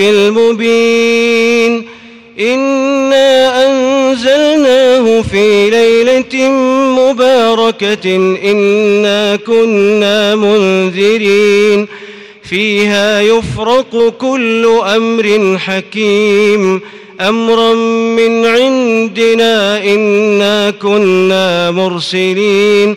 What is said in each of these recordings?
المبين. إنا أنزلناه في ليلة مباركة. إنا كنا منذرين. فيها يفرق كل أمر حكيم. أمرا من عندنا إنا كنا مرسلين.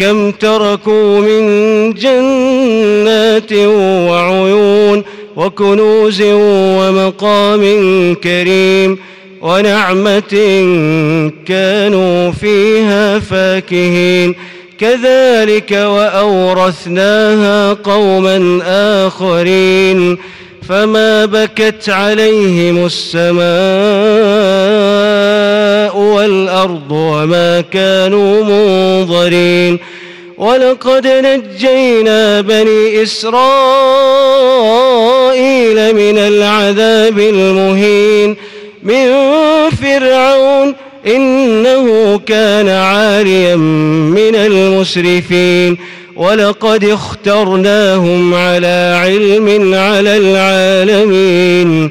كم تركوا من جنات وعيون وكنوز ومقام كريم ونعمة كانوا فيها فاكهين. كذلك وأورثناها قوما آخرين. فما بكت عليهم السماء والأرض وما كانوا منظرين ولقد نجينا بني إسرائيل من العذاب المهين من فرعون إنه كان عاليا من المسرفين ولقد اخترناهم على علم على العالمين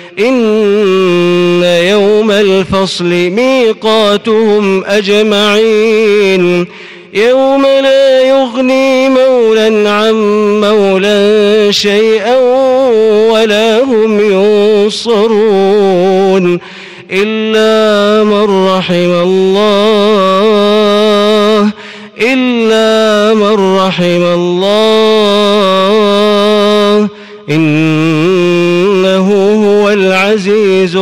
إن يوم الفصل ميقاتهم أجمعين. يوم لا يغني مولا عن مولا شيئا ولا هم ينصرون. إلا من رحم الله إلا من رحم الله. إنه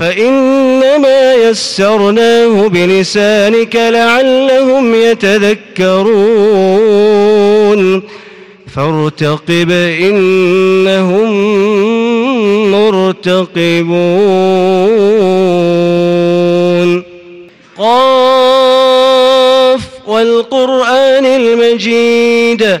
فإنما يسرناه بلسانك لعلهم يتذكرون. فارتقب إنهم مرتقبون. قاف والقرآن المجيد.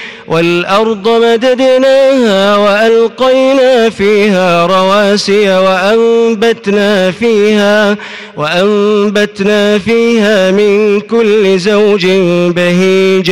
والأرض مددناها وألقينا فيها رواسي وأنبتنا فيها وأنبتنا فيها من كل زوج بهيج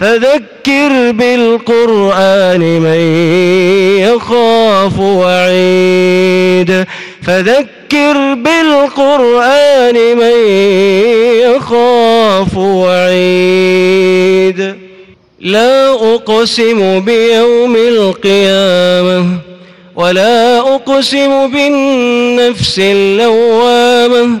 فذكر بالقرآن من يخاف وعيد. فذكر بالقرآن من يخاف وعيد. لا أقسم بيوم القيامة ولا أقسم بالنفس اللوامة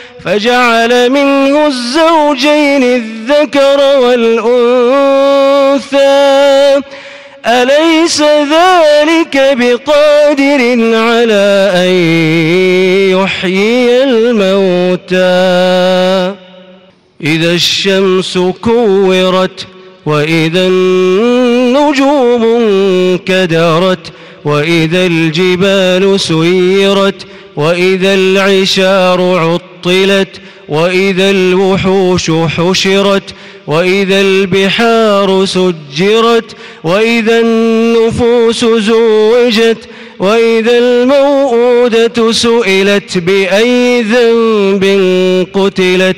فجعل منه الزوجين الذكر والأنثى. أليس ذلك بقادر على أن يحيي الموتى؟ إذا الشمس كورت وإذا النجوم انكدرت وإذا الجبال سيرت وإذا العشار عطلت وإذا الوحوش حشرت وإذا البحار سجرت وإذا النفوس زوجت وإذا الموءودة سئلت بأي ذنب قتلت.